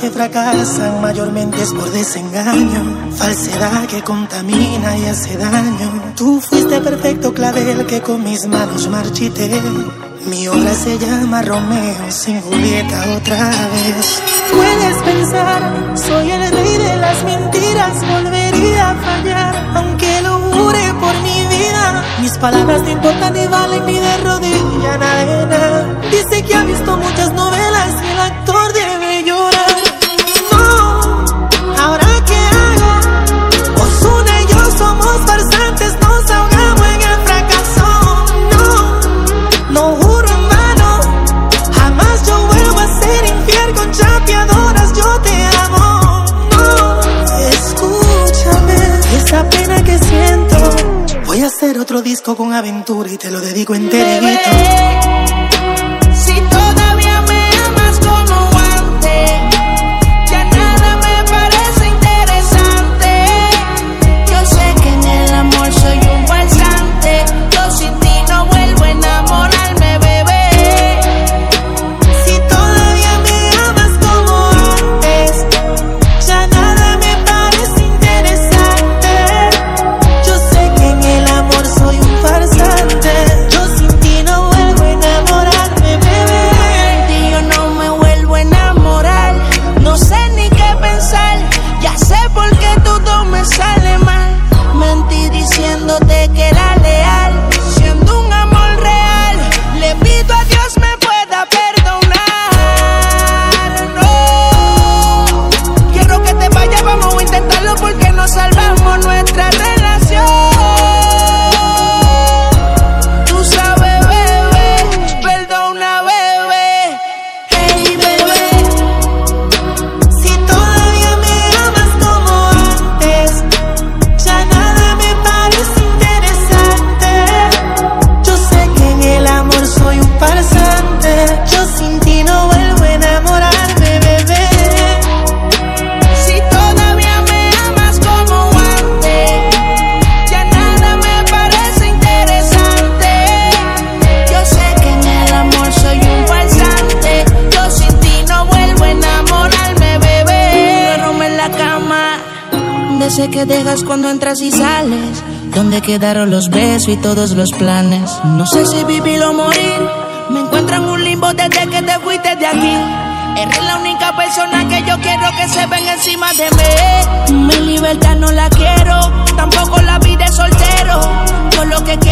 que fracasan mayormente es por desengaño, falsedad que contamina y hace daño. Tú fuiste perfecto clavel que con mis manos marchité. Mi obra se llama Romeo sin Julieta otra vez. Puedes pensar, soy el rey de las mentiras, volvería a fallar, aunque lo jure por mi vida. Mis palabras no importan ni valen ni de rodilla nada. Dice que ha visto hacer otro disco con aventura y te lo dedico enterito. Que dejas cuando entras y sales. ¿Dónde quedaron los besos y todos los planes? No sé si vivir o morir. Me encuentro en un limbo desde que te fuiste de aquí. Eres la única persona que yo quiero que se venga encima de mí. Mi libertad no la quiero, tampoco la vida de soltero. Yo lo que quiero